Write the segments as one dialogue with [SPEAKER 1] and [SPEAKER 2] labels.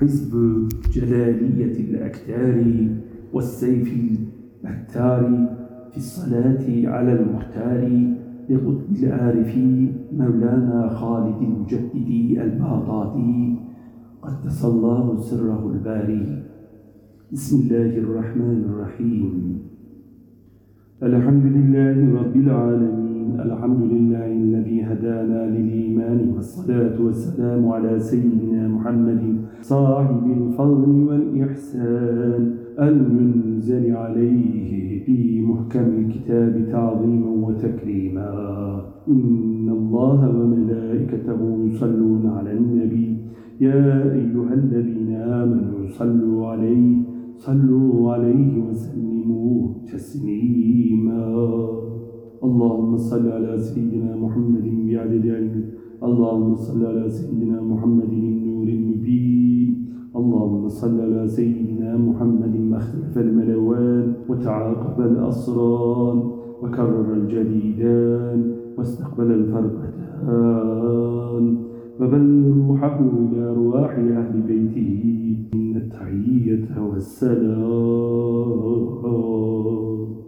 [SPEAKER 1] حزب جلالية الأكتار والسيف البتار في الصلاة على المختار لقطب العارفين مولانا خالد المجدد البغدادي قدس الله سره الباري. بسم الله الرحمن الرحيم. الحمد لله رب العالمين. الحمد لله الذي هدانا للإيمان والصلاة والسلام على سيدنا محمد صاحب الفضل والإحسان المنزل عليه في محكم الكتاب تعظيما وتكريما. إن الله وملائكته يصلون على النبي. يا أيها الذين آمنوا صلوا عليه صلوا عليه وسلموا تسليما. اللهم صل على سيدنا محمد بعدد علمك اللهم صل على سيدنا محمد النور المبين. اللهم صل على سيدنا محمد ما اختلف الملوان وتعاقب الأسران وكرر الجديدان واستقبل الفرقتان. وبل روحه إلى أرواح أهل بيته إن التحية والسلام.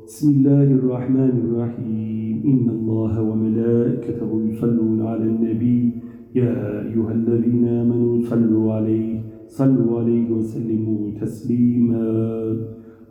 [SPEAKER 1] بسم الله الرحمن الرحيم. إن الله وملائكته يصلون على النبي. يا أيها الذين آمنوا صلوا عليه. صلوا عليه وسلموا تسليما.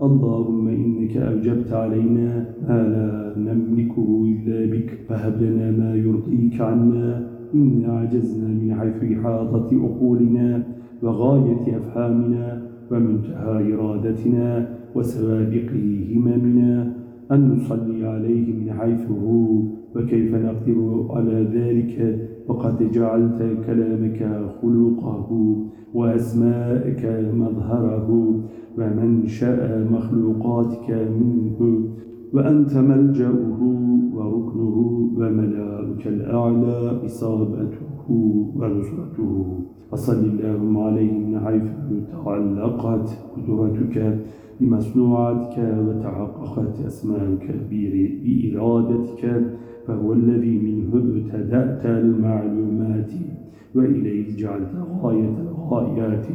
[SPEAKER 1] اللهم إنك أوجبت علينا ما لا نملكه إلا بك. فهب لنا ما يرضيك عنا. إنا عجزنا من حيث إحاطة عقولنا وغاية أفهامنا ومنتهى إرادتنا وسوابق هممنا أن نصلي عليه من حيث هو وكيف نقدر على ذلك وقد جعلت كلامك خلقه وأسماءك مظهره ومنشأ مخلوقاتك منه وأنت ملجأه وركنه وملاك الأعلى إصابته ونصرته. فصل اللهم عليه من حيث تعلقت قدرتك بمصنوعاتك وتحققت أسماءك بإرادتك فهو الذي منه ابتدأت المعلومات وإليه جعلت غاية الغايات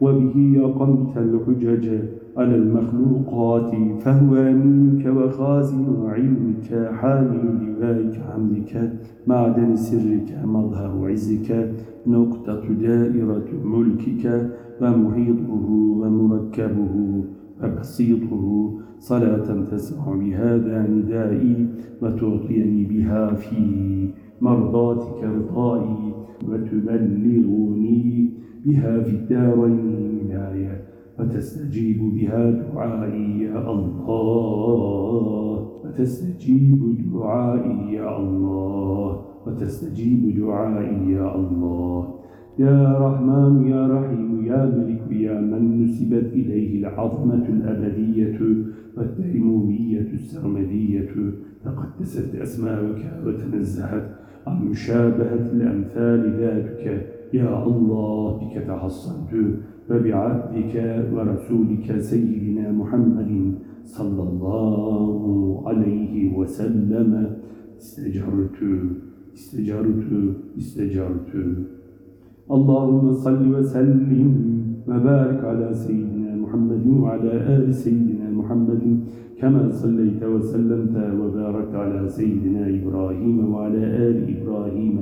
[SPEAKER 1] وبه أقمت الحجج. على المخلوقات فهو منك وخازن علمك حامل لواءك حمدك معدن سرك مظهر عزك نقطة دائرة ملكك ومحيطه ومركبه وبسيطه صلاة تسمع بهذا ندائي وتعطيني بها في مرضاتك رضائي وتبلغني بها في الدارين عناية وتستجيب بها دعائي يا الله. وتستجيب دعائي يا الله. وتستجيب دعائي يا الله. يا رحمن يا رحيم يا ملك يا من نسبت إليه العظمة الأبدية والديمومية السرمدية. تقدست أسماؤك وتنزهت عن مشابهة الأمثال ذاتك. يا الله بك تحصنت. وبعبدك ورسولك سيدنا محمد صلى الله عليه وسلم. استجرت استجرت استجرت اللهم صل وسلم وبارك على سيدنا محمد وعلى آل سيدنا محمد كما صليت وسلمت وبارك على سيدنا إبراهيم وعلى آل إبراهيم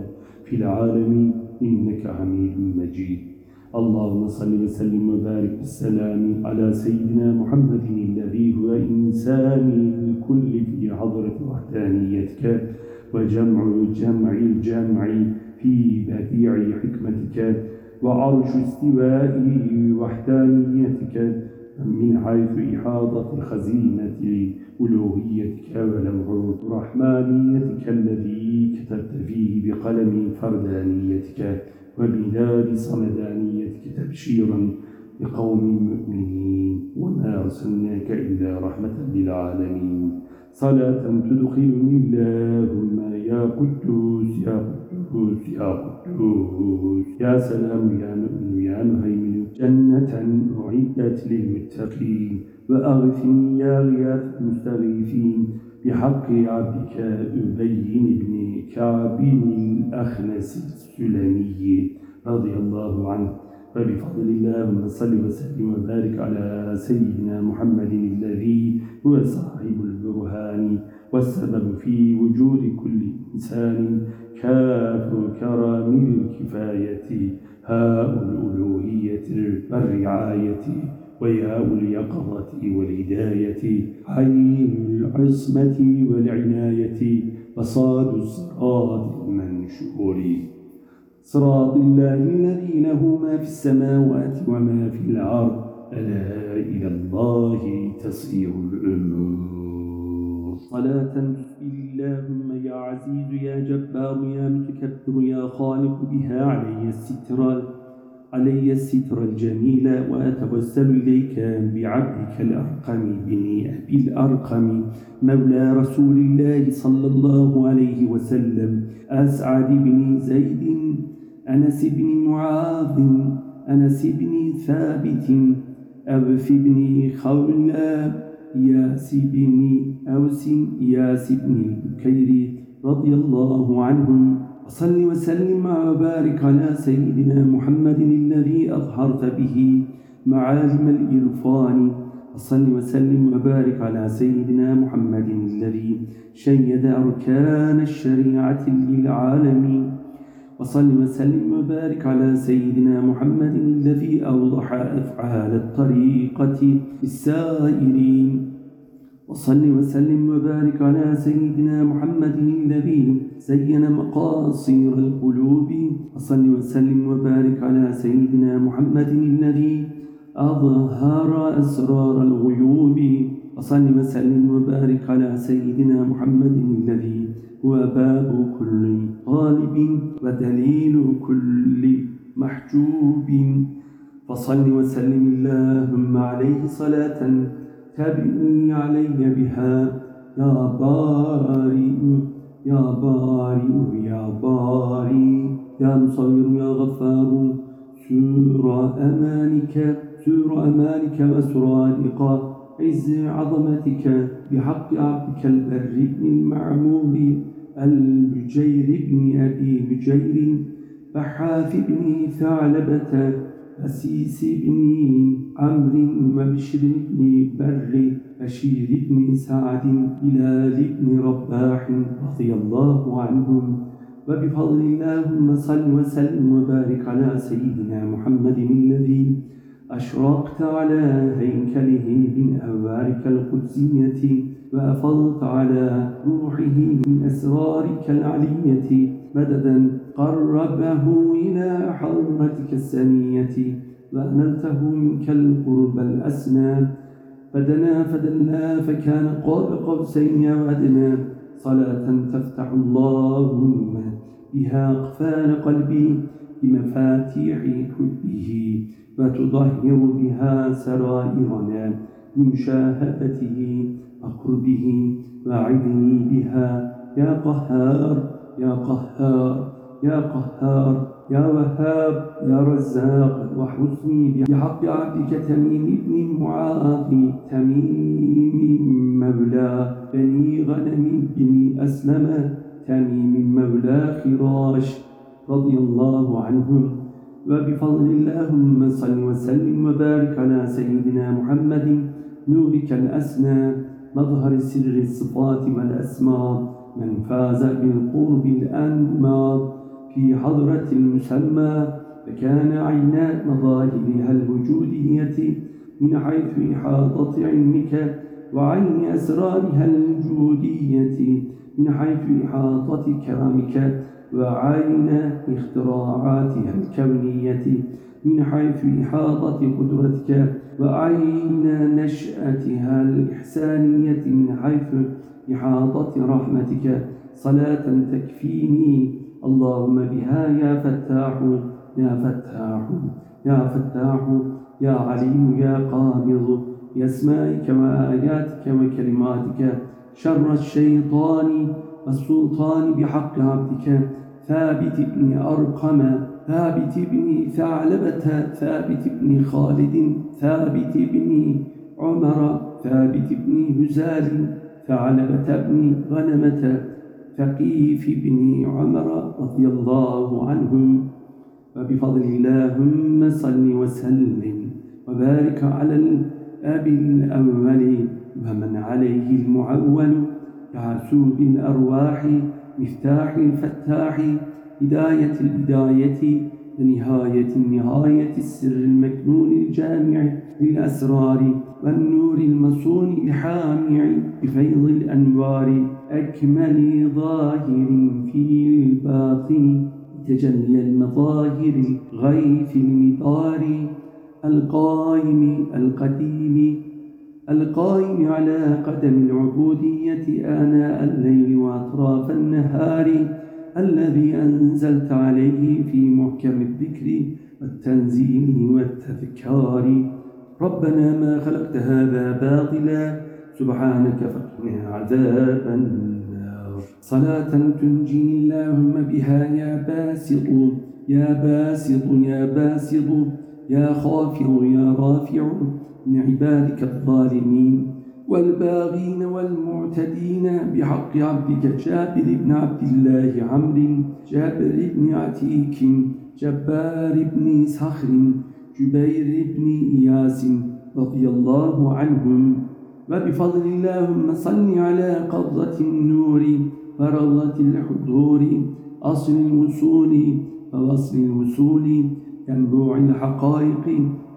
[SPEAKER 1] في العالمين. إنك حميد مجيد. اللهم صل وسلم وبارك بالسلام على سيدنا محمد الذي هو إنسان الكل في حضرة وحدانيتك وجمع جمع الجمع في بديع حكمتك وعرش استواء وحدانيتك من حيث إحاطة خزينة ألوهيتك ولوح رحمانيتك الذي كتبت فيه بقلم فردانيتك وبلاد صمدانيتك تبشيرا لقوم مؤمنين. وما أرسلناك إلا رحمة للعالمين. صلاة تدخلني اللهم يا قدوس يا قدوس يا قدوس. يا سلام يا مؤمن يا مهيمن جنة أعدت للمتقين. وأغثني يا غياث المستغيثين. بحق عبدك أبين بن كعب الأخنس السلمي رضي الله عنه وبفضل الله صل وسلم وبارك على سيدنا محمد الذي هو صاحب البرهان والسبب في وجود كل إنسان كاف كرام الكفاية هاء الألوهية والرعاية وياء اليقظة والهداية عين العصمة والعناية وصاد الصراط المنشور صراط الله الذي له ما في السماوات وما في الأرض ألا إلى الله تصير الأمور. صلاة اللهم يا عزيز يا جبار يا متكبر يا خالق بها علي الستر علي الستر الجميل وأتوسل إليك بعبدك الأرقم بن أبي الأرقم مولى رسول الله صلى الله عليه وسلم أسعد بن زيد أنس بن معاذ أنس بن ثابت أبف بن خولى ياس بن أوس ياس بن بكير رضي الله عنهم. وصل وسلم وبارك على سيدنا محمد الذي أظهرت به معالم الإرفان. وصل وسلم وبارك على سيدنا محمد الذي شيد أركان الشريعة للعالمين. وصل وسلم وبارك على سيدنا محمد الذي أوضح أفعال الطريقة للسائرين وصل وسلم وبارك على سيدنا محمد الذي زين مقاصير القلوب. وصل وسلم وبارك على سيدنا محمد الذي أظهر أسرار الغيوب. وصل وسلم وبارك على سيدنا محمد الذي هو باب كل طالب ودليل كل محجوب. فصل وسلم اللهم عليه صلاة تبني علي بها. يا بارئ يا بارئ يا بارئ. يا مصور يا غفار. سور أمانك سور أمانك وسرادق عز عظمتك. بحق عبدك البر بن المعمول البجير بن أبي بجير بحاث بن ثعلبة. أسيس بن عمرو وبشر بن بر بشير بن سعد بلال بن رباح رضي الله عنهم. وبفضل اللهم صل وسلم وبارك على سيدنا محمد الذي أشرقت على هيكله من أنوارك القدسية وأفضت على روحه من أسرارك العلية مددا قربه إلى حضرتك السنية وأنلته منك القرب الأسنى. فدنا فدنا فكان قاب قوسين وأدنى صلاة تفتح اللهم بها أقفال قلبي بمفاتيح حبه وتطهر بها سرائرنا بمشاهدته وقربه. وعدني بها يا قهار يا قهار. يا قهار يا وهاب يا رزاق وحسني بحق عبدك تميم بن معاذ تميم مولى بني غنم بن أسلم تميم مولى خراش رضي الله عنهم وبفضل اللهم صل وسلم وبارك على سيدنا محمد نورك الأسنى مظهر سر الصفات والأسماء من فاز بالقرب الأنماط في حضرة المسمى فكان عينا مظاهرها الوجودية من حيث إحاطة علمك وعين أسرارها الوجودية من حيث إحاطة كرامك وعين اختراعاتها الكونية من حيث إحاطة قدرتك وعين نشأتها الإحسانية من حيث إحاطة رحمتك. صلاة تكفيني اللهم بها يا فتاح يا فتاح يا فتاح يا عليم يا قابض. بأسمائك وآياتك وكلماتك شر الشيطان والسلطان بحق عبدك. ثابت بن أرقم ثابت بن ثعلبة ثابت بن خالد ثابت بن عمر ثابت بن هزال ثعلبة بن غنمة. ثقيف بن عمر رضي الله عنهم وبفضل اللهم صل وسلم وبارك على الأب الأول ومن عليه المعول كعسوب الأرواح مفتاح الفتاح بداية البداية ونهاية النهاية السر المكنون الجامع للأسرار والنور المصون الحامع بفيض الأنوار. أكمل ظاهر في الباطن تجلي المظاهر الغيث المدار القائم القديم القائم على قدم العبودية آناء الليل وأطراف النهار الذي أنزلت عليه في محكم الذكر والتنزيل والتذكار. ربنا ما خلقت هذا باطلا سبحانك فقنا عذاب النار. صلاة تنجيني اللهم بها يا باسط يا باسط يا باسط يا خافض يا رافع من عبادك الظالمين والباغين والمعتدين بحق عبدك جابر بن عبد الله عمرو جابر بن عتيك جبار بن صخر جبير بن إياس رضي الله عنهم. وبفضل اللهم صل على قبضة النور وروضة الحضور أصل الوصول ووصل الوصول ينبوع الحقائق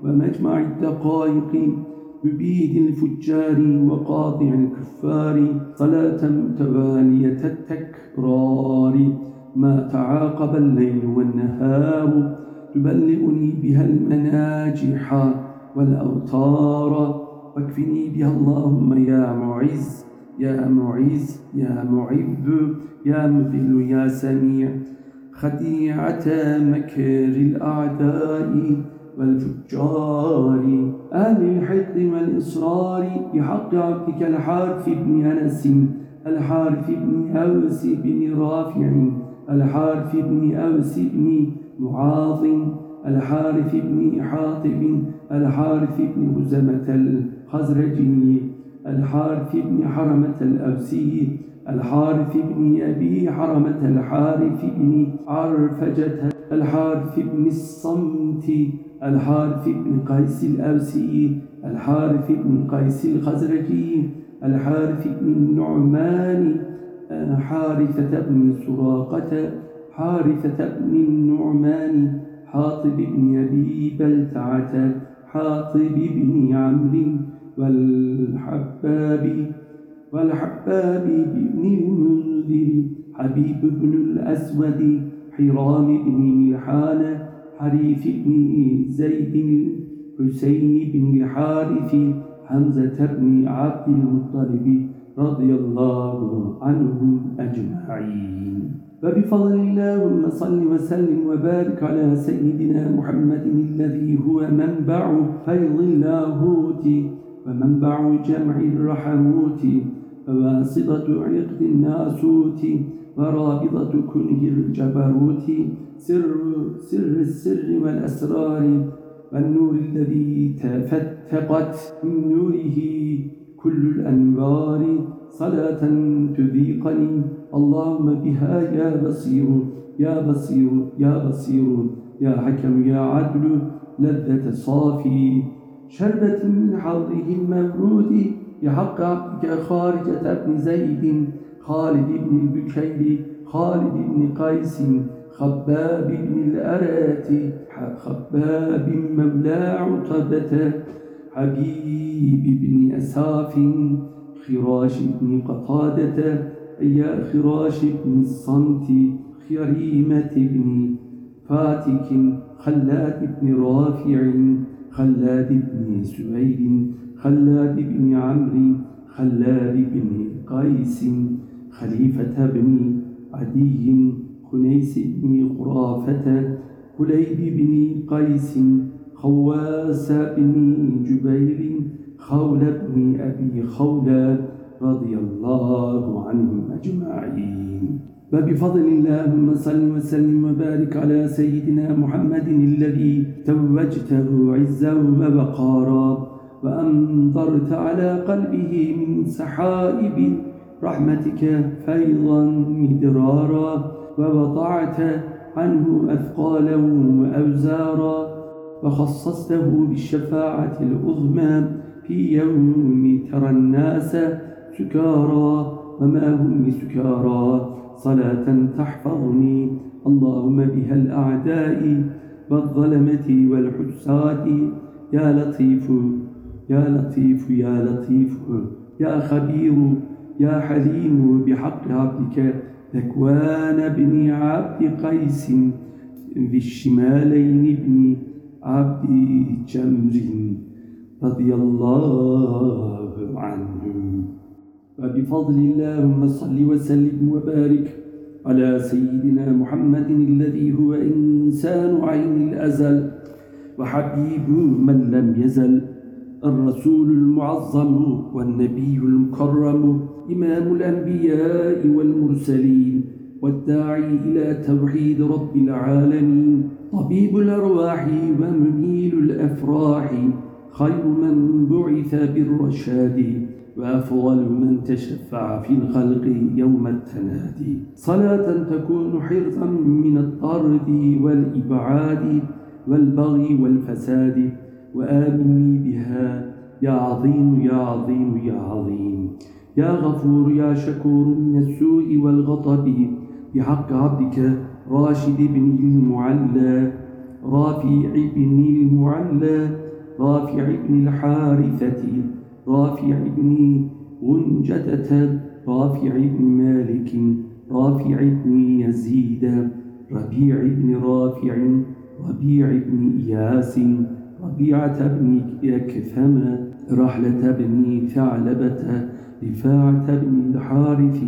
[SPEAKER 1] ومجمع الدقائق يبيد الفجار وقاطع الكفار صلاة متوالية التكرار. ما تعاقب الليل والنهار تبلغني بها المناجح والأوتار. واكفني بها اللهم يا معز يا معز يا معذ يا مذل يا سميع. خديعة مكر الأعداء والفجار أهل الحقد والإصرار بحق عبدك الحارث بن أنس الحارث بن أوس بن رافع الحارث بن أوس بن معاظ الحارث بن حاطب الحارث بن هزمة الخزرجي الحارث بن حرمة الأوسي الحارث بن أبي حرمة الحارث بن عرفجة الحارث بن الصمت الحارث بن قيس الأوسي الحارث بن قيس الخزرجي الحارث بن النعمان حارثة بن سراقة حارثة بن النعمان حاطب بن أبي بلتعة حاطب بن عمرو والحباب والحباب بن المنذر حبيب بن الأسود حرام بن ملحان حريث بن زيد حسين بن الحارث حمزة بن عبد المطلب رضي الله عنهم أجمعين. فبفضل اللهم صل وسلم وبارك على سيدنا محمد الذي هو منبع فيض اللاهوت. ومنبع جمع الرحموت وواسطة عقد الناسوت ورابطة كنه الجبروت سر سر السر والأسرار. والنور الذي تفتقت من نوره كل الأنوار. صلاة تذيقني اللهم بها يا بصير يا بصير يا بصير يا حكم يا عدل لذة صافي. شربة من حوضه المورود بحق عبدك خارجة بن زيد خالد بن البكير خالد بن قيس خباب بن الأرات خباب مولى عتبة حبيب بن أساف خراش بن قطادة يا خراش بن الصمت خريمة بن فاتك خلاد بن رافع خلاد بن سويد خلاد بن عمرو خلاد بن قيس خليفة بن عدي خنيس بن خرافة كليب بن قيس خواس بن جبير خول بن أبي خولة رضي الله عنهم أجمعين. وبفضل اللهم صل وسلم وبارك على سيدنا محمد الذي توجته عزا وبقارا وأمطرت على قلبه من سحائب رحمتك فيضا مدرارا ووضعت
[SPEAKER 2] عنه أثقالهم وأوزارا وخصصته بالشفاعة العظمى في يوم ترى الناس سكارى وما هم بسكارى صلاة تحفظني. اللهم بها الأعداء والظلمة والحساد يا لطيف يا لطيف يا لطيف. يا خبير يا حليم بحق عبدك. ذكوان بن عبد قيس في الشمالين ابن عبد جمر رضي الله عنه. وبفضل اللهم صل وسلم وبارك على سيدنا محمد الذي هو إنسان عين الأزل وحبيب من لم يزل الرسول المعظم والنبي المكرم إمام الأنبياء والمرسلين والداعي إلى توحيد رب العالمين طبيب الأرواح ومنيل الأفراح خير من بعث بالرشاد. وأفضل من تشفع في الخلق يوم التنادي. صلاة تكون حرزا من الطرد والإبعاد والبغي والفساد وآمني بها يا عظيم يا عظيم يا عظيم. يا غفور يا شكور من السوء والغضب بحق عبدك راشد بن المعلى رافع بن المعلى رافع بن الحارثة. رافع بن غنجدة رافع بن مالك رافع بن يزيد ربيع بن رافع ربيع بن إياس ربيعة بن يكثم رحلة بن ثعلبة رفاعة بن الحارث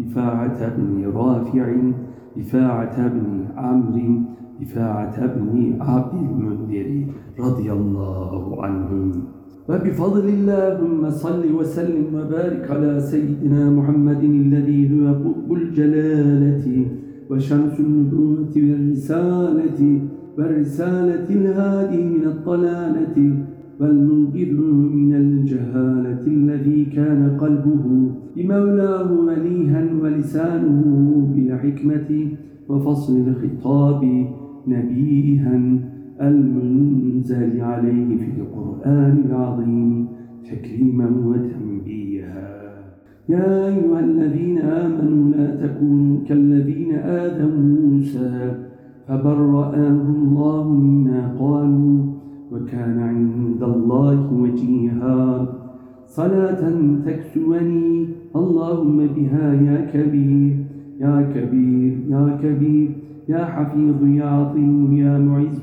[SPEAKER 2] رفاعة بن رافع رفاعة بن عمرو رفاعة بن عبد المنذر رضي الله عنهم. وبفضل اللهم صل وسلم وبارك على سيدنا محمد الذي هو قطب الجلالة وشمس النبوة والرسالة والرسالة الهادي من الضلالة والمنقذ من الجهالة الذي كان قلبه بمولاه مليها ولسانه بالحكمة وفصل الخطاب نبيها المنزل عليه في القرآن العظيم تكريما وتنبيها. يا أيها الذين آمنوا لا تكونوا كالذين آذوا موسى فبرأه الله مما قالوا وكان عند الله وجيها. صلاة تكسوني اللهم بها يا كبير يا كبير يا كبير. يا حفيظ يا عظيم يا معز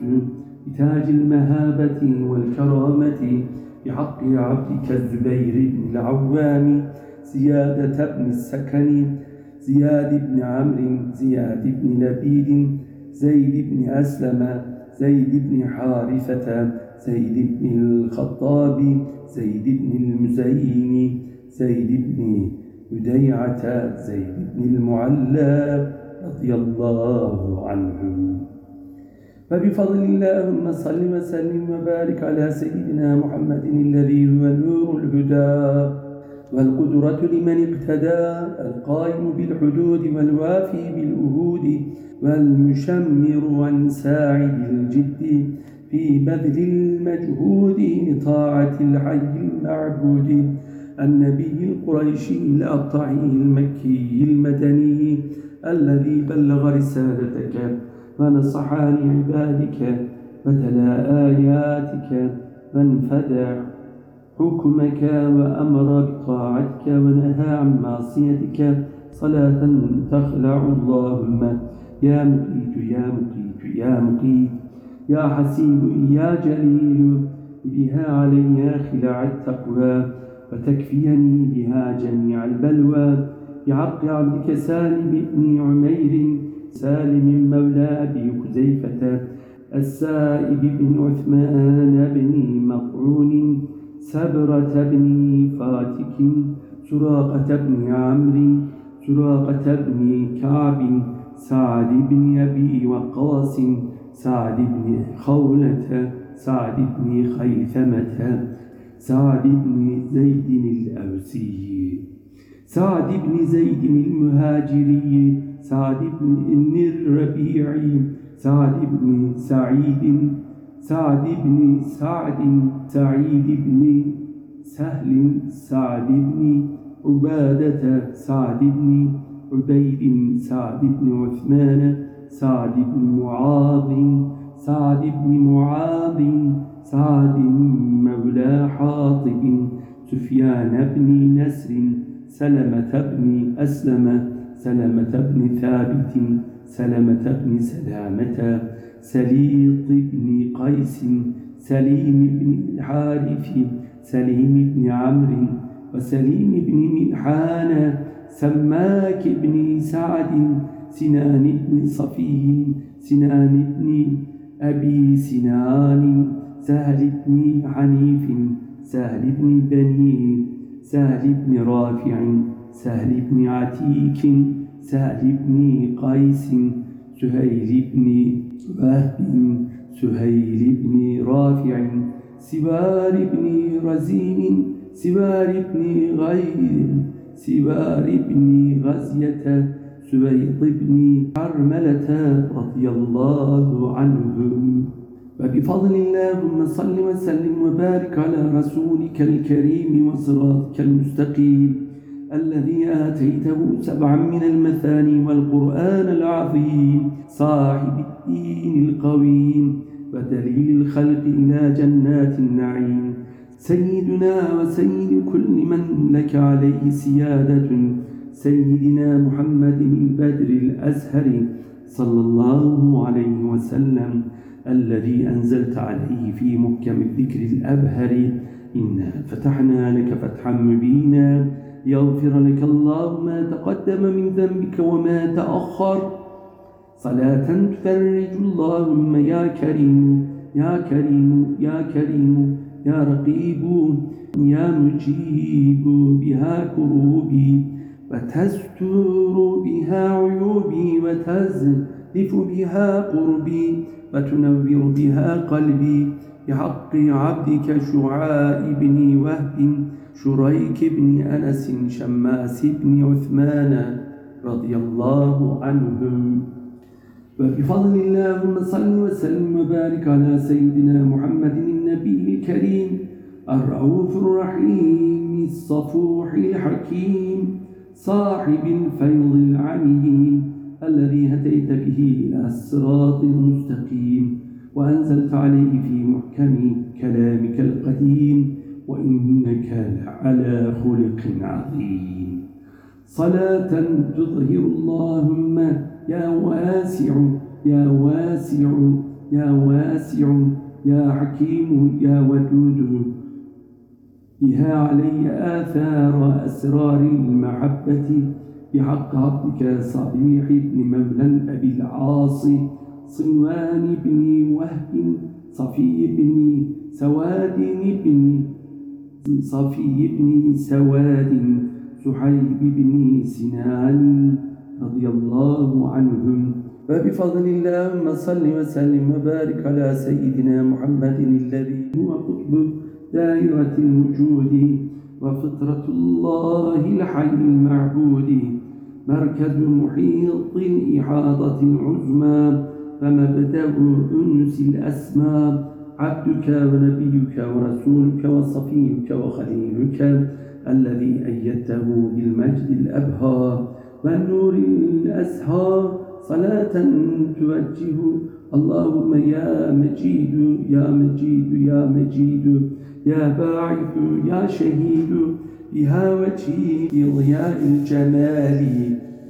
[SPEAKER 2] بتاج المهابة والكرامة بحق عبدك الزبير بن العوام زيادة بن السكن زياد بن عمرو زياد بن لبيد زيد بن أسلم زيد بن حارثة زيد بن الخطاب زيد بن المزين زيد بن بديعة زيد بن المعلى. رضي الله عنهم. فبفضل اللهم صل وسلم وبارك على سيدنا محمد الذي هو نور الهدى والقدرة لمن اقتدى القائم بالحدود والوافي بالأهود والمشمر عن ساعد الجد في بذل المجهود لطاعة الحي المعبود النبي القريشي الأطعي المكي المدني الذي بلغ رسالتك. ونصح عن عبادك وتلا آياتك. وانفدع حكمك وأمر بطاعتك ونهى عن معصيتك صلاة تخلع اللهم. يا مقيت يا مقيت يا مقيت. يا حسيب يا جليل. بها علي خلع التقوى وتكفيني بها جميع البلوى. عبدك سالم بن عمير سالم مولى أبي حذيفة السائب بن عثمان بن مطعون سبرة بن فاتك سراقة بن عمرو سراقة بن كعب سعد بن أبي وقاص سعد بن خولة سعد بن خيثمة سعد بن زيد الأوسي. سعد بن زيد المهاجري سعد بن الربيع سعد بن سعيد سعد بن سعد سعيد بن سهل سعد بن عبادة سعد بن عبيد سعد بن عثمان سعد بن معاذ سعد بن معاذ سعد مولى حاطب سفيان بن نسر سلمة بن أسلم سلمة بن ثابت سلمة بن سلامة سليط بن قيس سليم بن الحارث سليم بن عمرو وسليم بن ملحان سماك بن سعد سنان بن صفي سنان بن أبي سنان سهل بن حنيف سهل بن بني سهل بن رافع سهل بن عتيك سهل بن قيس سهيل بن وهب سهيل بن رافع سبار بن رزين سبار بن غير سبار بن غزية سبيط بن حرملة رضي الله عنهم. وبفضل اللهم صل وسلم وبارك على رسولك الكريم وصراطك المستقيم الذي آتيته سبعا من المثاني والقرآن العظيم صاحب الدين القويم ودليل الخلق إلى جنات النعيم. سيدنا وسيد كل من لك عليه سيادة سيدنا محمد البدر الأزهر صلى الله عليه وسلم. الذي أنزلت عليه في محكم الذكر الأبهر. إنا فتحنا لك فتحا مبينا. يغفر لك الله ما تقدم من ذنبك وما تأخر. صلاة تفرج اللهم يا كريم يا كريم يا كريم يا رقيب يا مجيب بها كروبي. وتستر بها عيوبي وتزلف بها قربي. وتنور بها قلبي بحق عبدك شعاء بن وهب شريك بن أنس شماس بن عثمان رضي الله عنهم. وبفضل اللهم صل وسلم وبارك على سيدنا محمد النبي الكريم الرؤوف الرحيم الصفوح الحكيم صاحب الفيض العميم. الذي هديت به إلى الصراط المستقيم وأنزلت عليه في محكم كلامك القديم وإنك لعلى خلق عظيم. صلاة تظهر اللهم يا واسع يا واسع يا واسع يا حكيم يا ودود. بها علي آثار أسرار المحبة. بحق عبدك صبيح بن مولى أبي العاص صنوان بن وهب صفي بن سواد بن صفي بن سواد سحيب بن سنان رضي الله عنهم. فبفضل اللهم صل وسلم وبارك على سيدنا محمد الذي هو قطب دائرة الوجود وفطرة الله الحي المعبود. مركز محيط الإحاطة العظمى فمبدأ أنس الأسماء عبدك ونبيك ورسولك وصفيك وخليلك الذي أيدته بالمجد الأبهى والنور الأسهى صلاة توجه اللهم يا مجيد يا مجيد يا مجيد. يا باعث يا شهيد. بها وجهي ضياء الجمال.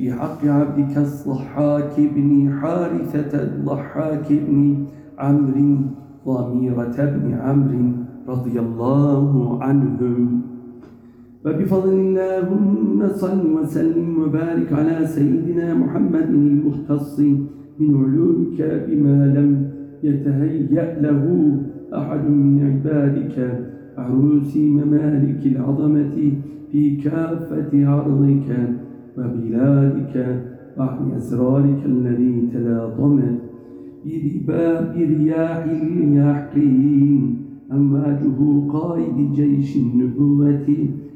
[SPEAKER 2] بحق عبدك الضحاك بن حارثة الضحاك بن عمرو ضميرة بن عمرو رضي الله عنهم. وبفضل اللهم صل وسلم وبارك على سيدنا محمد المختص من علومك بما لم يتهيأ له أحد من عبادك. عروس ممالك العظمة في كافة عرضك وبلادك وعن أسرارك الذي تلاطمت برباب رياح اليحقين أمواجه قائد جيش النبوة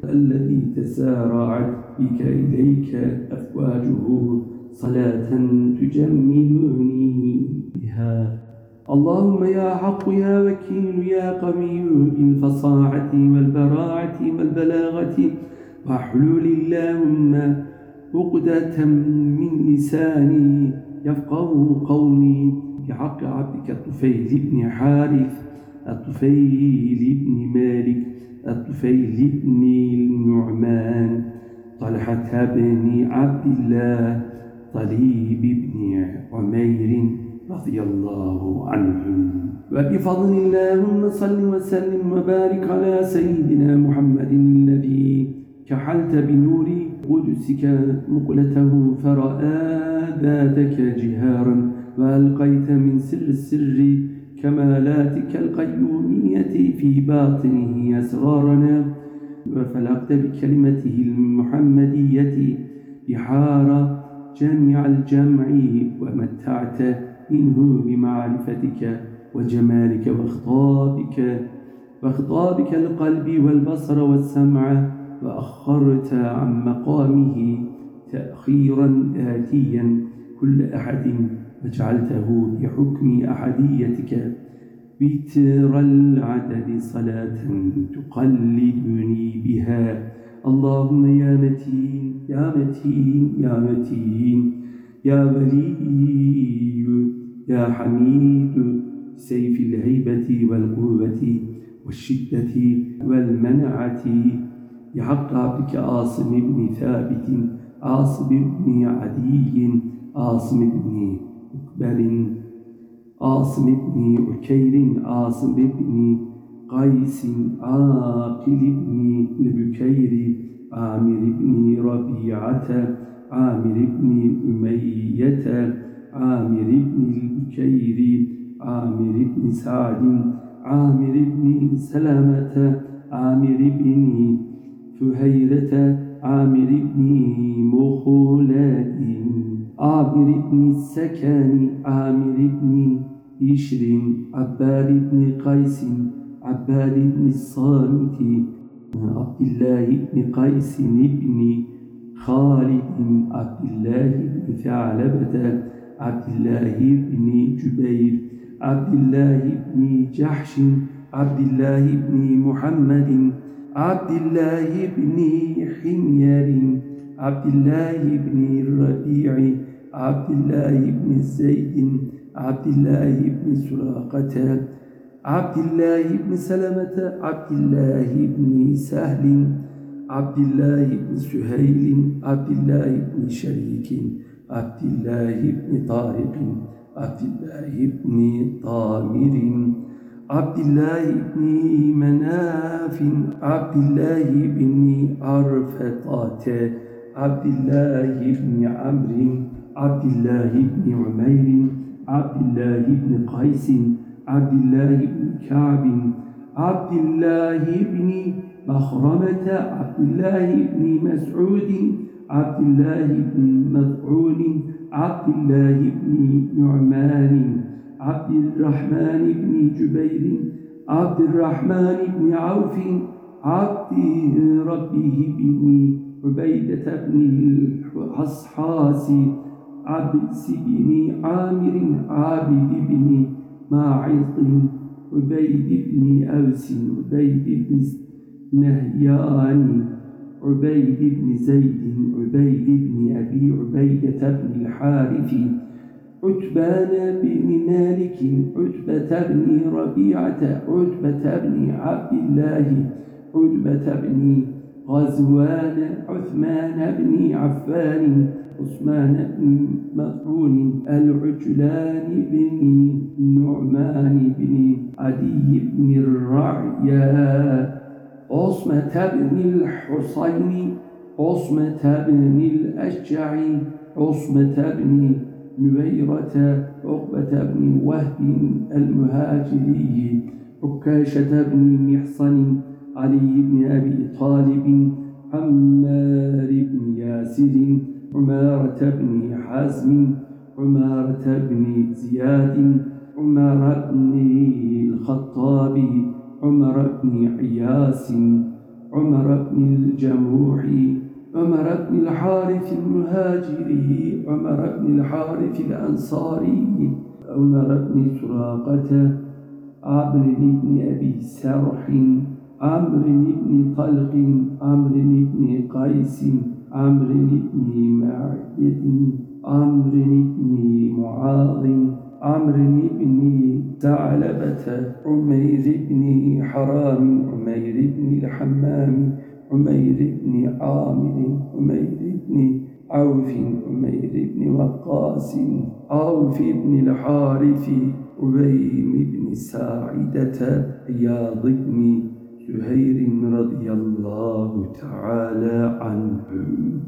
[SPEAKER 2] الذي تسارعت بك إليك أفواجه صلاة تجملني بها. اللهم يا حق يا وكيل يا قوي بالفصاحة والبراعة والبلاغة واحلل اللهم عقدة من لساني يفقه قولي. بحق عبدك الطفيل بن حارث الطفيل بن مالك الطفيل بن النعمان طلحة بن عبد الله طليب بن عمير. رضي الله عنهم. وبفضل اللهم صل وسلم وبارك على سيدنا محمد الذي كحلت بنور قدسك مقلته فرأى ذاتك جهارا وألقيت من سر السر كمالاتك القيومية في باطنه أسرارنا. وفلقت بكلمته المحمدية بحار جميع الجمع ومتعت منه بمعرفتك وجمالك وأخطابك وأخطابك القلب والبصر والسمع وأخرت عن مقامه تأخيرا آتيا كل أحد وجعلته بحكم أحديتك. بتر العدد صلاة تقلدني بها. اللهم يا متين يا متين يا متين. يا ولي يا حميد سيف الهيبة والقوة والشدة والمنعة. بحق عبدك عاصم بن ثابت عاصم بن عدي عاصم بن أكبر عاصم بن عكير عاصم بن قيس عاقل بن لبكير عامر بن ربيعة. عامر بن أمية عامر بن البكير عامر بن سعد عامر بن سلامة عامر بن فهيرة عامر بن مخولاد عامر بن السكان عامر بن بشر عباد بن قيس عباد بن الصامت عبد الله بن قيس بن خالد عبد الله بن ثعلبة عبد الله بن جبير عبد الله بن جحش عبد الله بن محمد عبد الله بن حمير عبد الله بن الربيع عبد الله بن زيد عبد الله بن سراقة عبد الله بن سلمة عبد الله بن سهل عبد الله بن سهيل عبد الله بن شريك عبد الله بن طارق عبد الله بن طامر عبد الله بن مناف عبد الله بن عرفطات عبد الله بن عمرو عبد الله بن عمير عبد الله بن قيس عبد الله بن كعب عبد الله بن مخرمة عبد الله بن مسعود عبد الله بن مذعون عبد الله بن نعمان عبد الرحمن بن جبير عبد الرحمن بن عوف عبد ربه بن عبيدة بن الحصحاس عبد بن عامر عابد بن ماعط عبيد بن أوس عبيد بن نهيان عبيد بن زيد عبيد بن أبي عبيدة بن الحارث عتبان بن مالك عتبة بن ربيعة عتبة بن عبد الله عتبة بن غزوان عثمان بن عفان عثمان بن مطعون العجلان بن نعمان بن عدي بن الرعيا. عصمة بن الحسين عصمة بن الأشجع عصمة بن نويرة عقبة بن وهب المهاجري عكاشة بن محصن علي بن أبي طالب عمار بن ياسر عمارة بن حزم عمارة بن زياد عمر بن الخطاب. عمر بن عياس عمر بن الجموح عمر بن الحارث المهاجري عمر بن الحارث الأنصاري عمر بن سراقة عمرو بن أبي سرح عمرو بن طلق عمرو بن قيس عمرو بن معيد عمرو بن معاذ. عمرو بن ثعلبة عمير بن حرام عمير بن الحمام عمير بن عامر عمير بن عوف عمير بن وقاص عوف بن الحارث عبيم بن ساعدة عياض بن زهير رضي الله تعالى عنهم.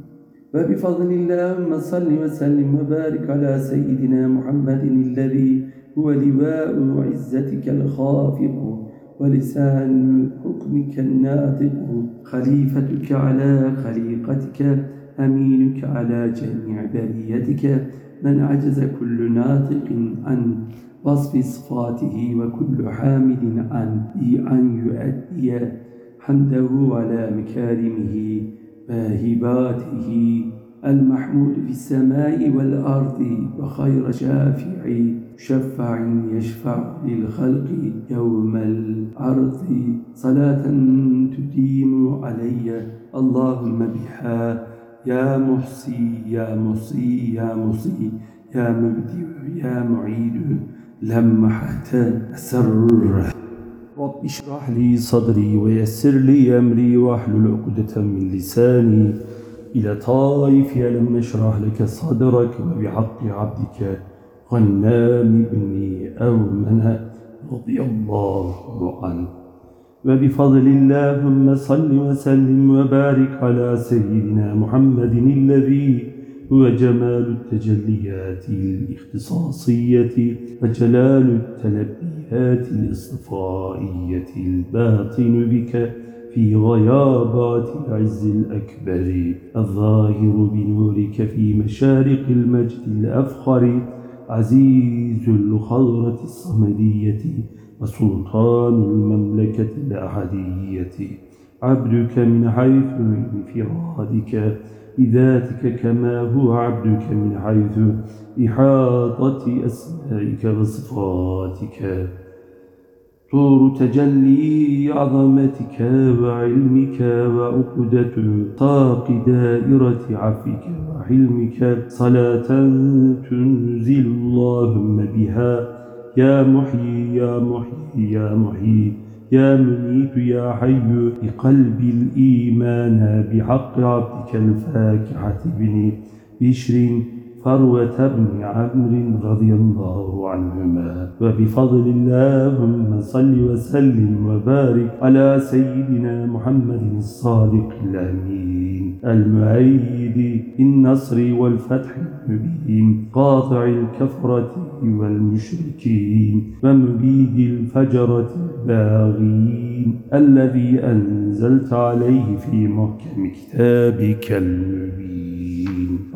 [SPEAKER 2] فبفضل اللهم صل وسلم وبارك على سيدنا محمد الذي هو لواء عزتك الخافق ولسان حكمك الناطق خليفتك على خليقتك أمينك على جميع بريتك. من عجز كل ناطق عن وصف صفاته وكل حامد عن أن يؤدي حمده على مكارمه. واهباته المحمود في السماء والأرض وخير شافع شفع يشفع للخلق يوم العرض. صلاة تديم علي اللهم بها. يا محصي يا محصي يا محصي يا مبدع يا معيد. لمحت سر رب اشرح لي صدري ويسر لي أمري واحلل عقدة من لساني. إلى طائف ألم نشرح لك صدرك وبحق عبدك غنام بن أومن رضي الله عنه. وبفضل اللهم صل وسلم وبارك على سيدنا محمد الذي هو جمال التجليات الاختصاصية وجلال التلبيات الاصطفائية الباطن بك في غيابات العز الأكبر الظاهر بنورك في مشارق المجد الأفخر عزيز الخضرة الصمدية وسلطان المملكة الأحدية. عبدك من حيث انفرادك بذاتك كما هو عبدك من حيث إحاطة أسمائك وصفاتك. طور تجلي عظمتك وعلمك وعقدة طاق دائرة عفك وحلمك. صلاة تنزل اللهم بها. يا محيي يا محيي يا محيي. يا منيت يا حي بقلب الإيمان بحق عبدك الفاكحة بن بشر فروة بن عمرو رضي الله عنهما وبفضل اللهم صل وسلم وبارك على سيدنا محمد الصادق الأمين المؤيد بالنصر والفتح المبين قاطع الكفرة والمشركين ومبيد الفجرة الباغين الذي أنزلت عليه في محكم كتابك المبين.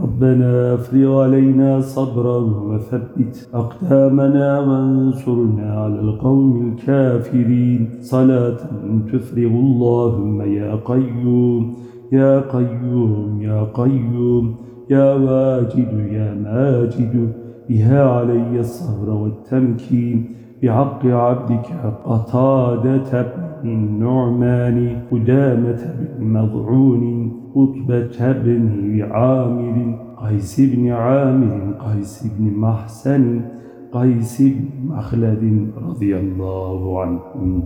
[SPEAKER 2] ربنا افرغ علينا صبرا وثبت أقدامنا وانصرنا على القوم الكافرين. صلاة تفرغ اللهم يا قيوم يا قيوم يا قيوم يا واجد يا ماجد. بها علي الصبر والتمكين. بحق عبدك قطادة بن النعمان قدامة بن مضعون. قطبة بن عامر قيس بن عامر قيس بن محسن قيس بن مخلد رضي الله عنهم.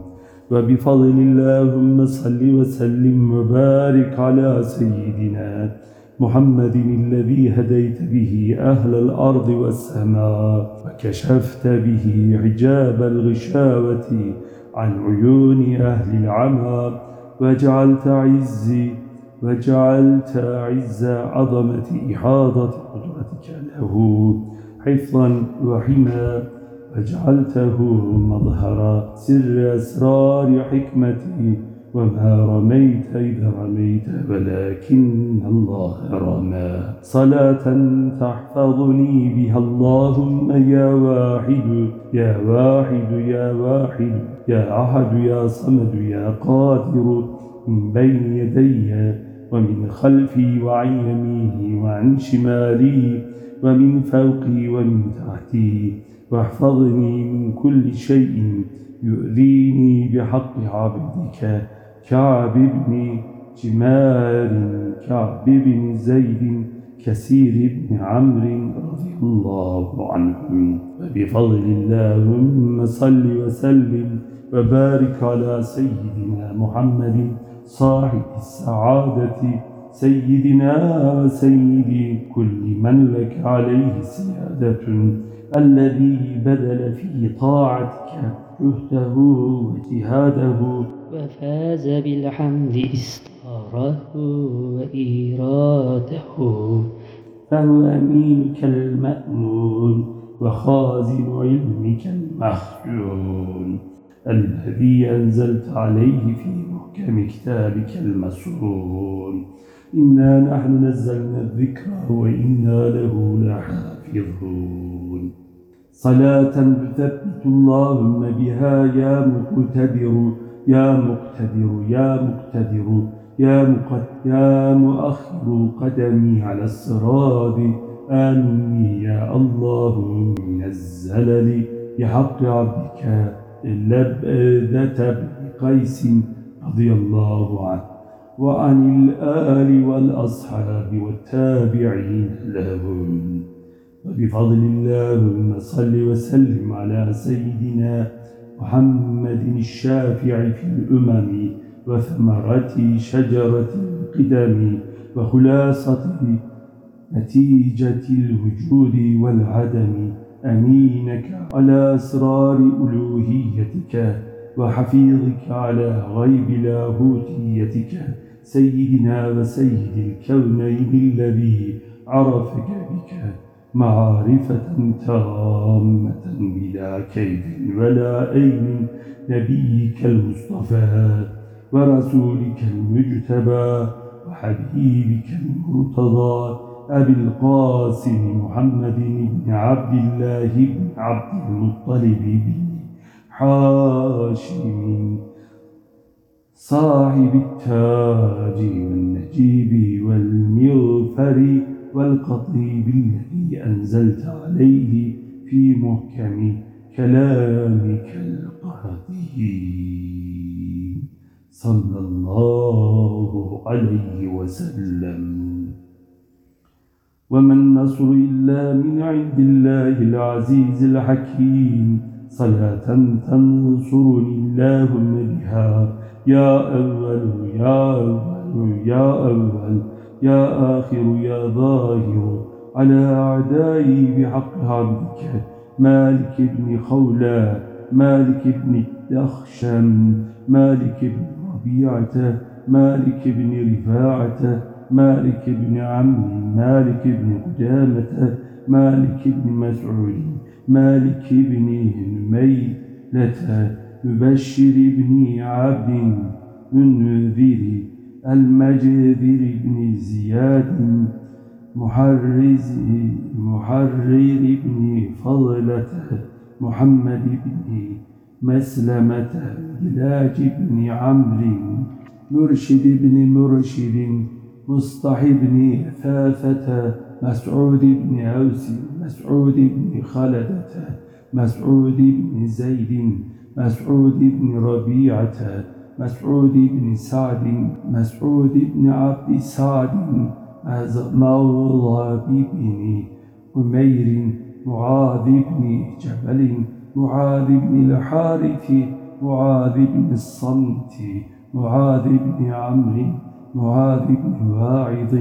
[SPEAKER 2] وبفضل اللهم صل وسلم وبارك على سيدنا محمد الذي هديت به أهل الأرض والسماء وكشفت به حجاب الغشاوة عن عيون أهل العمى وجعلت عزي وجعلت عز عظمة إحاضة قدرتك له حفظا وحما وجعلته مظهر سر أسرار حكمتي وما رميت إذا رميت ولكن الله رمى. صلاة تحفظني بها اللهم يا واحد يا واحد يا واحد يا أحد يا صمد يا قادر من بين يدي.
[SPEAKER 1] ومن خلفي وعن يميني وعن شمالي ومن فوقي ومن تحتي واحفظني من كل شيء يؤذيني بحق عبدك كعب بن جمار كعب بن زيد كثير بن عمرو رضي الله عنهم. وبفضل اللهم صل وسلم وبارك على سيدنا محمد صاحب السعادة سيدنا وسيد كل من لك عليه سيادة الذي بذل في طاعتك جهده واجتهاده.
[SPEAKER 3] وفاز بالحمد إستاره وإيراده.
[SPEAKER 1] فهو أمينك المأمون وخازن علمك المخزون الذي أنزلت عليه في محكم كتابك المسرون إنا نحن نزلنا الذكر وإنا له لحافظون. صلاة تثبت اللهم بها يا مقتدر يا مقتدر يا مقتدر يا مقد يا مؤخر قدمي على الصراط. آمين يا الله من الزلل. بحق عبدك لبذة بن قيس رضي الله عنه وعن الآل والأصحاب والتابعين لهم. وبفضل اللهم صل وسلم على سيدنا محمد الشافع في الأمم وثمرة شجرة القدم وخلاصة نتيجة الوجود والعدم. أمينك على أسرار ألوهيتك. وحفيظك على غيب لاهوتيتك سيدنا وسيد الكونين الذي عرفك بك معرفة تامة بلا كيد ولا أين نبيك المصطفى ورسولك المجتبى وحبيبك المرتضى أبي القاسم محمد بن عبد الله بن عبد المطلب بن حاشم صاحب التاج والنجيب والمغفر والقطيب الذي أنزلت عليه في محكم كلامك القديم. صلى الله عليه وسلم. وما النصر إلا من عند الله العزيز الحكيم. صلاة تنصرني اللهم بها. يا أول يا أول يا أول. يا آخر يا ظاهر. على أعدائي بحق عبدك مالك بن خولة مالك بن الدخشم مالك بن ربيعة مالك بن رفاعة مالك بن عمرو مالك بن قدامة مالك بن مسعود. مالك بن هميلة مبشر بن عبد منذر المجذر بن زياد محرز محرر بن فضلة محمد بن مسلمة بلاج بن عمرو مرشد بن مرشد مصطح بن ثاثة مسعود بن عوس مسعود بن خلدة مسعود بن زيد مسعود بن ربيعة مسعود بن سعد مسعود بن عبد سعد مولى بن أمير معاذ بن جبل معاذ بن الحارث معاذ بن الصمت معاذ بن عمرو معاذ بن واعظ.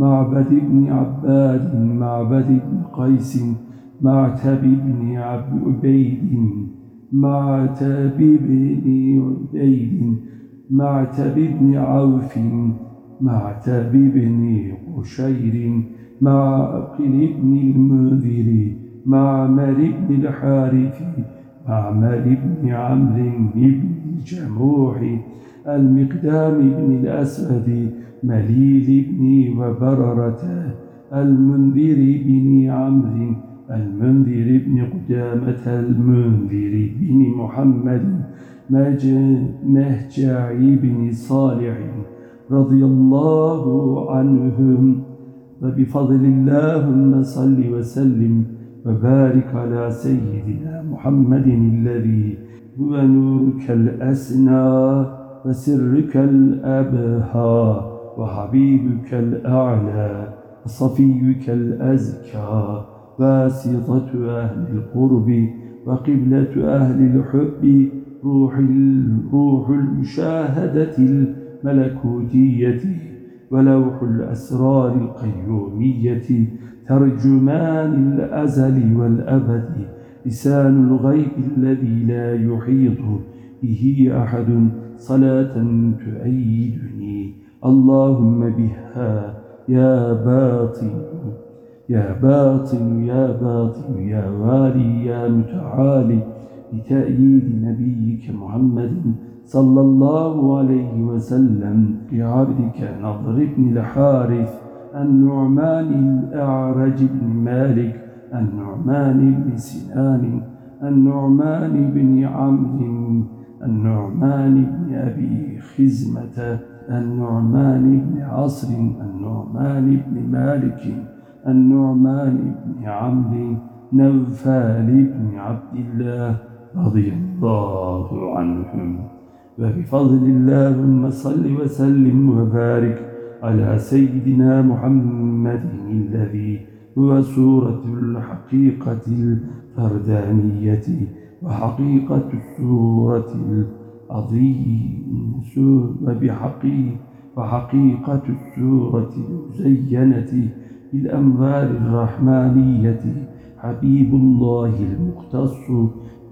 [SPEAKER 1] معبد بن عباد معبد بن قيس معتب بن عبيد معتب بن عبيد معتب بن عوف معتب بن قشير معقل بن المنذر معمر بن الحارث معمر بن عمرو بن الجموح المقدام بن الأسود مليل بن وبررة المنذر بن عمرو المنذر بن قدامة المنذر بن محمد مهجع بن صالح
[SPEAKER 2] رضي الله عنهم. وبفضل اللهم صل وسلم وبارك على سيدنا محمد الذي هو نورك الأسنى. وسرك الأبهى وحبيبك الأعلى وصفيك الأزكى واسطة أهل القرب وقبلة أهل الحب روح روح المشاهدة الملكوتية ولوح الأسرار القيومية ترجمان الأزل والأبد لسان الغيب الذي لا يحيط به أحد صلاة تعيدني. اللهم بها يا باطن يا باطن يا باطن يا والي يا متعالي. بتأييد نبيك محمد صلى الله عليه وسلم بعبدك نضر بن الحارث النعمان الأعرج بن مالك النعمان بن سنان النعمان بن عمرو. النعمان بن أبي خزمة النعمان بن عصر النعمان بن مالك النعمان بن عمرو نوفال بن عبد الله رضي الله عنهم. وبفضل اللهم صل وسلم وبارك على سيدنا محمد الذي هو سورة الحقيقة الفردانية. وحقيقة السورة العظيم وبحقيقة وحقيقة السورة المزينة بالأنوار الرحمانية. حبيب الله المختص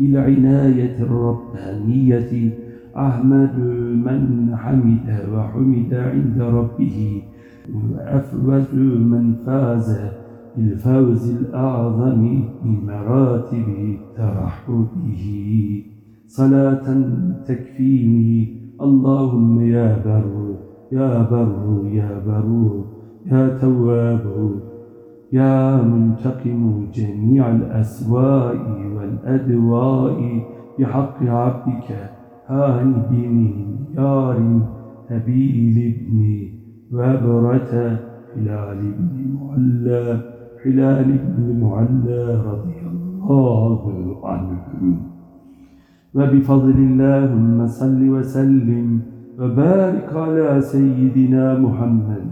[SPEAKER 2] بالعناية الربانية. أحمد من حمد وحمد عند ربه. وأفوز من فاز. بالفوز الأعظم بمراتب ترحبه. صلاة تكفيني. اللهم يا بر يا بر يا بر يا تواب يا منتقم جميع الأسواء والأدواء. بحق عبدك هاني بن يار هبيل بن وابرة حلال بن معلى حلال بن معلى رضي الله عنهم وبفضل اللهم صل وسلم وبارك على سيدنا محمد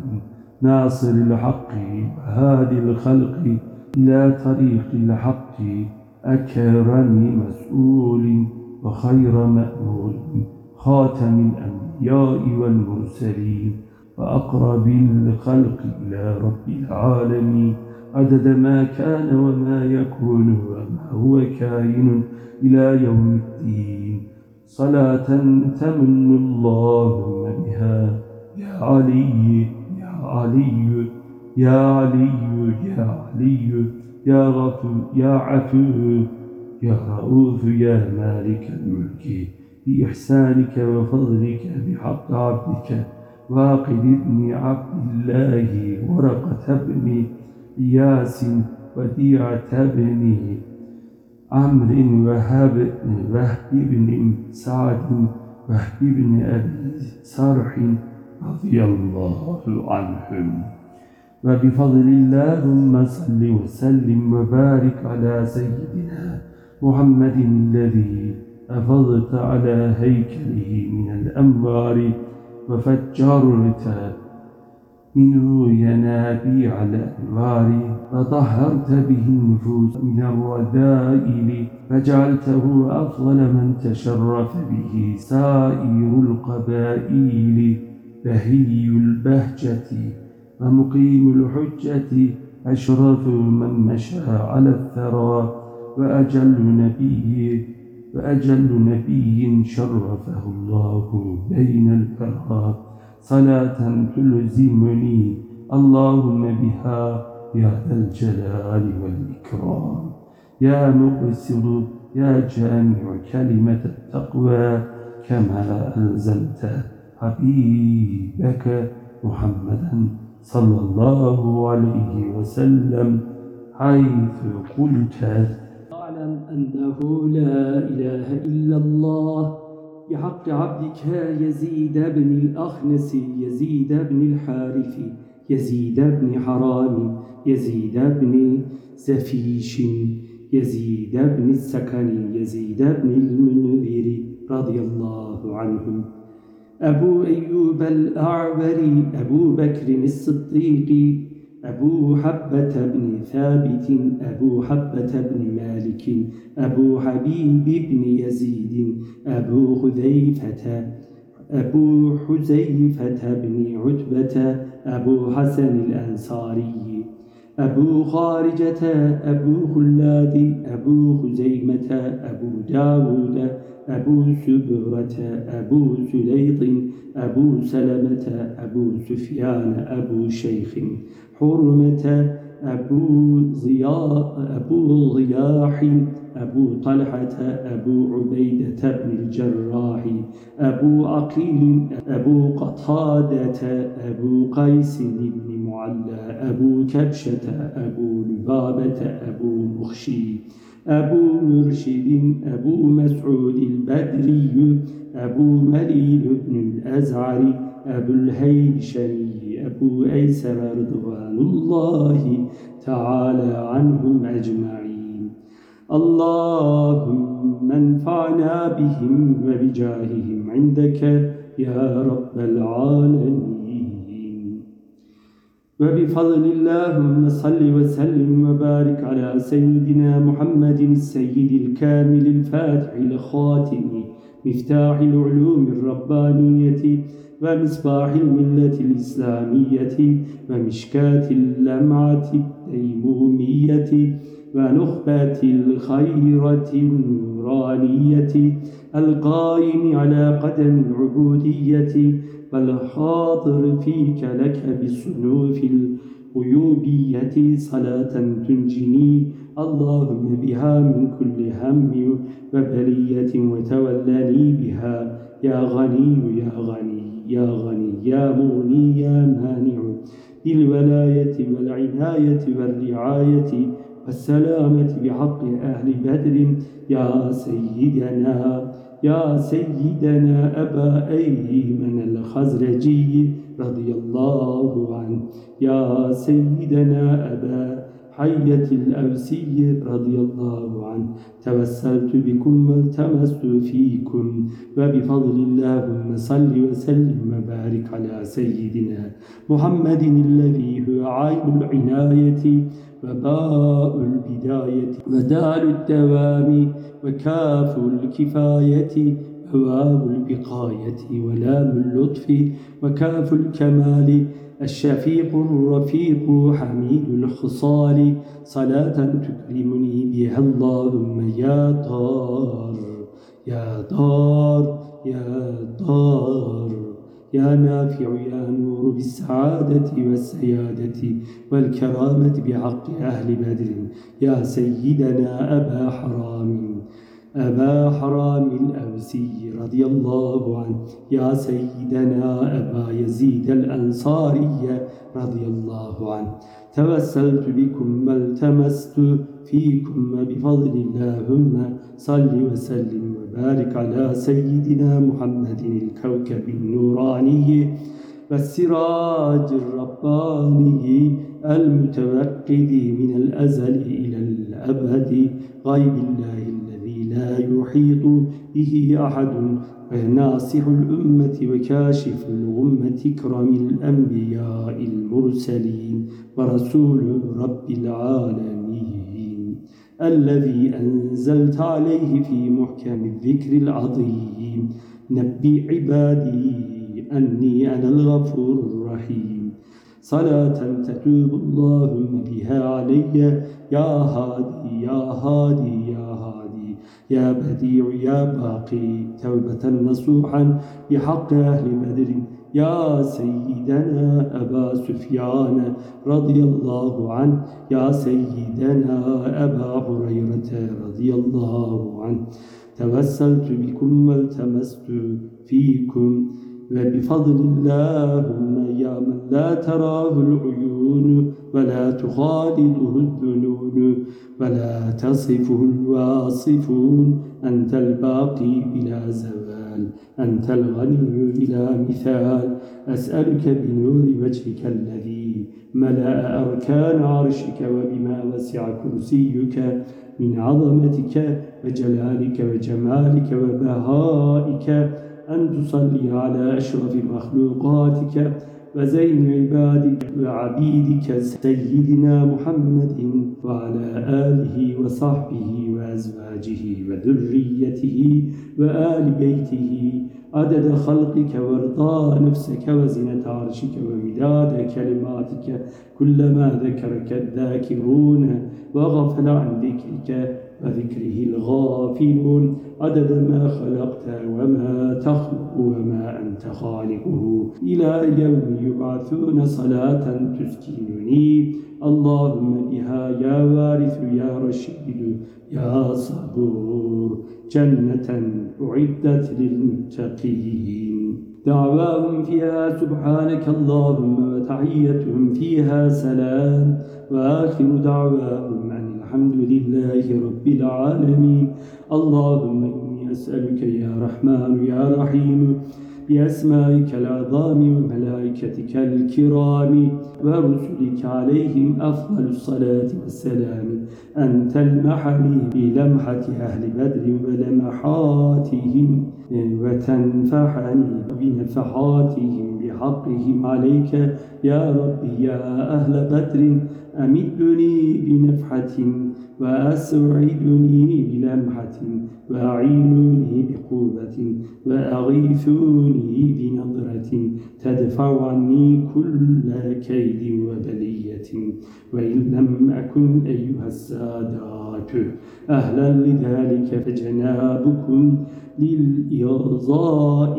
[SPEAKER 2] ناصر الحق وهادي الخلق إلى طريق الحق أكرم مسؤول وخير مأمول خاتم الأنبياء والمرسلين وأقرب الخلق إلى رب العالمين. عدد ما كان وما يكون وما هو كائن إلى يوم الدين. صلاة تمن اللهم بها. يا علي يا علي يا علي يا علي يا غفور يا عفو يا رؤوف يا مالك الملك. بإحسانك وفضلك بحق عبدك واقد ابن عبد الله ورقة ابن إياس وديعة بن عمرو وهب وهب بن سعد وهب بن أبي سرح رضي الله عنهم. وبفضل اللهم صل وسلم وبارك على سيدنا محمد الذي أفضت على هيكله من الأنوار وفجرت منه ينابيع الأنوار فطهرت به النفوس من الرذائل فجعلته أفضل من تشرف به سائر القبائل. بهي البهجة ومقيم الحجة أشرف من مشى على الثرى وأجل نبي وأجل نبي شرفه الله بين البراء صلاة تلزمني اللهم بها يا ذا الجلال والإكرام. يا مقصر يا جامع كلمة التقوى. كما ألزمت حبيبك محمدا صلى الله عليه وسلم حيث قلت
[SPEAKER 3] أعلم أنه لا إله إلا الله
[SPEAKER 2] بحق عبدك يزيد بن الأخنس يزيد بن الحارث يزيد بن حرام يزيد بن زفيش يزيد بن السكن يزيد بن المنذر رضي الله عنهم. أبو أيوب الأعبري أبو بكر الصديق أبو حبة بن ثابت أبو حبة بن مالك أبو حبيب بن يزيد أبو خذيفة أبو حزيفة بن عتبة أبو حسن الأنصاري أبو خارجة أبو خلاد أبو خزيمة أبو داود أبو سبرة أبو سليط أبو سلمة أبو سفيان أبو شيخ. حرمة أبو ضياء أبو ضياح أبو طلحة أبو عبيدة بن الجراح أبو عقيل أبو قتادة أبو قيس بن معلى أبو كبشة أبو لبابة أبو مخشي أبو مرشد أبو مسعود البدري أبو مليل بن الأزعر أبو الهيشمي. أبو أيسر رضوان الله تعالى عنهم أجمعين. اللهم انفعنا بهم وبجاههم عندك يا رب العالمين. وبفضل اللهم صل وسلم وبارك على سيدنا محمد السيد الكامل الفاتح الخاتم مفتاح العلوم الربانية ومصباح الملة الإسلامية ومشكاة اللمعة التيمومية ونخبة الخيرة النورانية. القائم على قدم العبودية والحاضر فيك لك بصنوف الغيوبية صلاة تنجني اللهم بها من كل هم وبلية وتولني بها يا غني يا غني. يا غني يا مغني يا مانع. بالولاية والعناية والرعاية والسلامة بحق أهل بدر. يا سيدنا يا سيدنا أبا أيمن الخزرجي رضي الله عنه. يا سيدنا أبا حية الأوسي رضي الله عنه. توسلت بكم والتمست فيكم وبفضل اللهم صل وسلم وبارك على سيدنا محمد الذي هو عين العناية وباء البداية ودال الدوام وكاف الكفاية وباب البقاية ولام اللطف وكاف الكمال الشفيق الرفيق حميد الخصال صلاة تكرمني بها اللهم يا دار يا دار يا دار. يا نافع يا نور بالسعادة والسيادة والكرامة بحق أهل بدر. يا سيدنا أبا حرام أبا حرام الأوسي رضي الله عنه. يا سيدنا أبا يزيد الأنصاري رضي الله عنه. توسلت بكم والتمست فيكم بفضل اللهم صل وسلم وبارك على سيدنا محمد الكوكب النوراني والسراج الرباني المتوقد من الأزل إلى الأبد. غيب الله لا يحيط به أحد ناصح الأمة وكاشف الغمة كرم الأنبياء المرسلين ورسول رب العالمين الذي أنزلت عليه في محكم الذكر العظيم. نبي عبادي أني أنا الغفور الرحيم. صلاة تتوب اللهم بها علي. يا هادي يا هادي يا يا بديع يا باقي توبة نصوحا بحق أهل بدر. يا سيدنا أبا سفيان رضي الله عنه. يا سيدنا أبا هريرة رضي الله عنه. توسلت بكم والتمست فيكم. وبفضل اللهم يا من لا تراه العيون ولا تخالطه الذنون ولا تصفه الواصفون. أنت الباقي بلا زوال أنت الغني بلا مثال. أسألك بنور وجهك الذي ملأ أركان عرشك وبما وسع كرسيك من عظمتك وجلالك وجمالك وبهائك. أن تصلي على أشرف مخلوقاتك وزين عبادك وعبيدك سيدنا محمد وعلى آله وصحبه وأزواجه وذريته وآل بيته عدد خلقك ورضا نفسك وزنة عرشك ومداد كلماتك كلما ذكرك الذاكرون وغفل عن ذكرك وذكره الغافلون. عدد ما خلقت وما تخلق وما أنت خالقه. إلى يوم يبعثون صلاة تسكنني اللهم بها يا وارث يا رشيد يا صبور. جنة أعدت للمتقين. دعواهم فيها سبحانك اللهم وتحيتهم فيها سلام. وآخر دعواهم الحمد لله رب العالمين. اللهم إني أسألك يا رحمن يا رحيم بأسمائك العظام وملائكتك الكرام ورسلك عليهم أفضل الصلاة والسلام. أنت المحمي بلمحة أهل بدر ولمحاتهم وتنفحني بنفحاتهم بحقهم عليك يا ربي يا أهل بدر. أمدني بنفحة وأسعدني بلمحة وأعينوني بقوة وأغيثوني بنظرة تدفع عني كل كيد وبلية. وإن لم أكن أيها السادات أهلا لذلك فجنابكم للإرضاء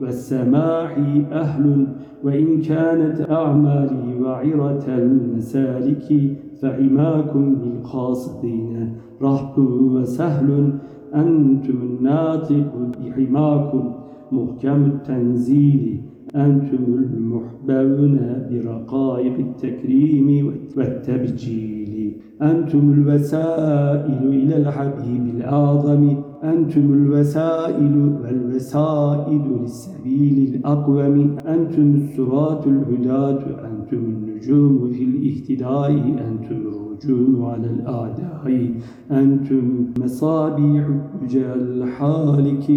[SPEAKER 2] والسماح أهل وإن كانت أعمالي وعرة المسالك فعماكم بالقاصدين رحب وسهل أنتم الناطق بحماكم. محكم التنزيل أنتم المحبون برقائق التكريم والتبجيل. أنتم الوسائل إلى الحبيب الأعظم. أنتم الوسائل والوسائل للسبيل الأقوم أنتم الصراط الهداة أنتم النجوم في الاهتداء أنتم الرجوم على الأعداء أنتم مصابيح الدجى الحالك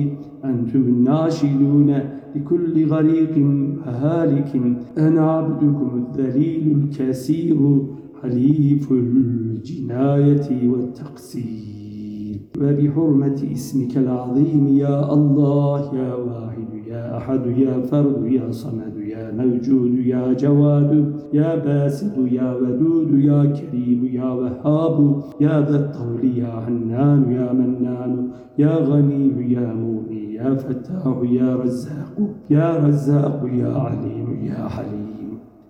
[SPEAKER 2] أنتم الناشدون لكل غريق وهالك. أنا عبدكم الذليل الكثير حليف الجناية والتقصير. وبحرمة اسمك العظيم يا الله يا واحد يا أحد يا فرد يا صمد يا موجود يا جواد يا باسط يا ودود يا كريم يا وهاب يا ذا الطول يا حنان يا منان يا غني يا مغني يا فتاح يا رزاق يا رزاق يا عليم يا حليم.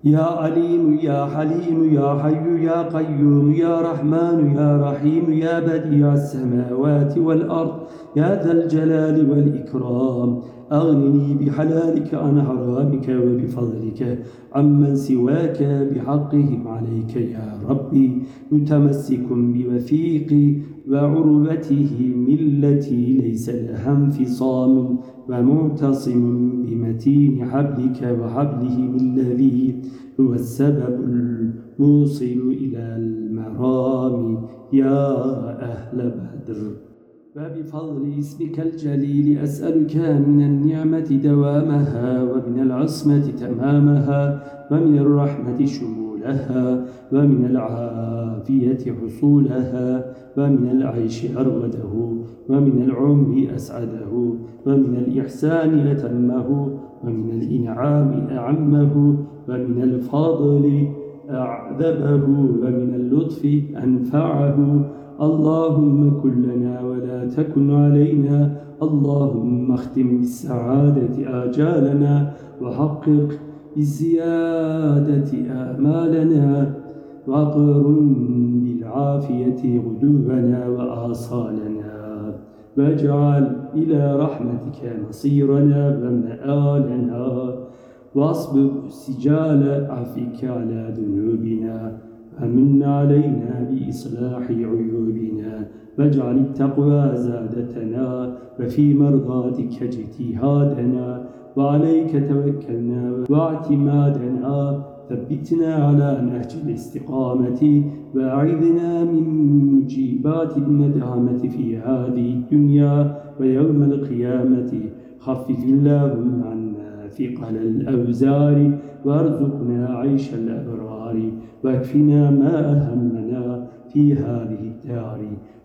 [SPEAKER 2] يا عليم يا حليم يا حي يا قيوم يا رحمن يا رحيم يا بديع السماوات والأرض يا ذا الجلال والإكرام. أغنني بحلالك عن حرامك وبفضلك عمن سواك بحقهم عليك يا ربي. متمسك بوثيق وعروته التي ليس لها انفصام ومعتصم بمتين حبلك وحبلهم الذي هو السبب الموصل إلى المرام يا أهل بدر. وبفضل اسمك الجليل أسألك من النعمة دوامها ومن العصمة تمامها ومن الرحمة شمولها ومن العافية حصولها ومن العيش أرغده ومن العمر أسعده ومن الإحسان أتمه ومن الإنعام أعمه ومن الفضل أعذبه ومن اللطف أنفعه. اللهم كن لنا ولا تكن علينا اللهم اختم بالسعادة آجالنا وحقق بالزيادة آمالنا وأقرن بالعافية غدونا وآصالنا واجعل إلى رحمتك مصيرنا ومآلنا واصبب سجال عفك على ذنوبنا أمن علينا بإصلاح عيوبنا واجعل التقوى زادتنا وفي مرضاتك اجتهادنا وعليك توكلنا واعتمادنا ثبتنا على نهج الاستقامة وأعذنا من مجيبات الندامة في هذه الدنيا ويوم القيامة. خفف اللهم عنا ثقل الأوزار وارزقنا عيش الأبرار واكفنا ما أهمنا في هذه الدار.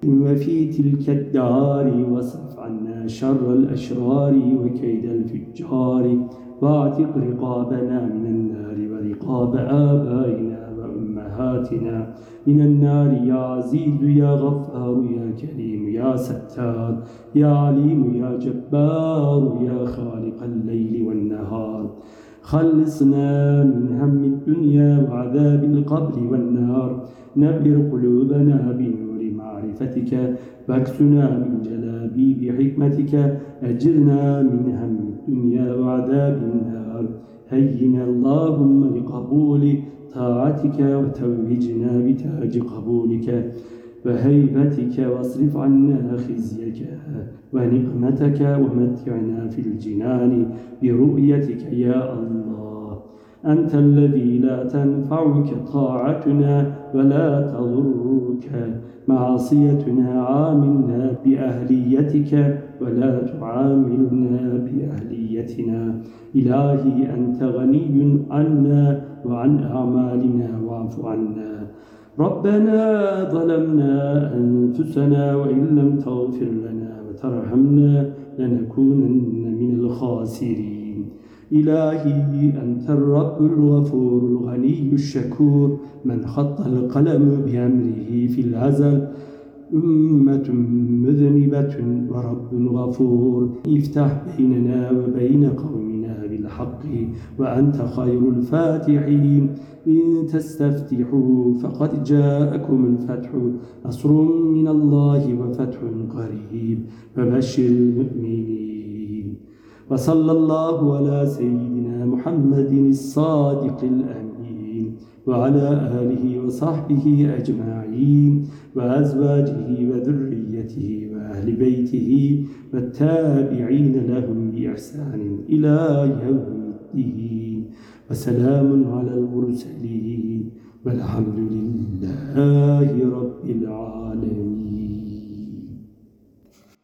[SPEAKER 2] وفي تلك الدار واصرف عنا شر الأشرار وكيد الفجار. واعتق رقابنا من النار ورقاب آبائنا وأمهاتنا من النار. يا عزيز يا غفار يا كريم يا ستار يا عليم يا جبار يا خالق الليل والنهار. خلصنا من هم الدنيا وعذاب القبر والنار. نبر قلوبنا بنور معرفتك واكسنا من جلابيب حكمتك أجرنا من هم الدنيا وعذاب النار. هينا اللهم لقبول طاعتك وتوجنا بتاج قبولك. وهيبتك واصرف عنا خزيك ونقمتك ومتعنا في الجنان برؤيتك يا الله. أنت الذي لا تنفعك طاعتنا ولا تضرك. معصيتنا عاملنا بأهليتك ولا تعاملنا بأهليتنا. إلهي أنت غني عنا وعن أعمالنا واعف عنا. ربنا ظلمنا أنفسنا وإن لم تغفر لنا وترحمنا لنكونن من الخاسرين. إلهي أنت الرب الغفور الغني الشكور. من خط القلم بأمره في العزل أمة مذنبة ورب غفور. افتح بيننا وبين قومنا بالحق وأنت خير الفاتحين. إن تستفتحوا فقد جاءكم الفتح. نصر من الله وفتح قريب. فبشر المؤمنين وصلى الله على سيدنا محمد الصادق الأمين وعلى آله وصحبه أجمعين وأزواجه وذريته وأهل بيته والتابعين لهم بإحسان إلى يوم الدين وسلام على المرسلين والحمد لله رب العالمين